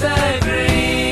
disagree.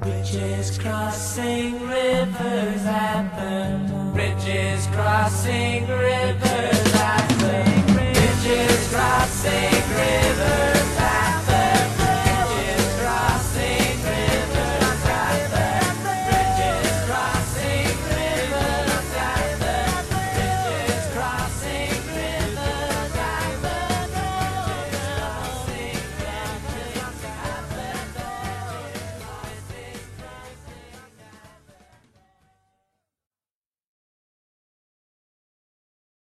Bridges crossing rivers at happen. Bridges crossing rivers.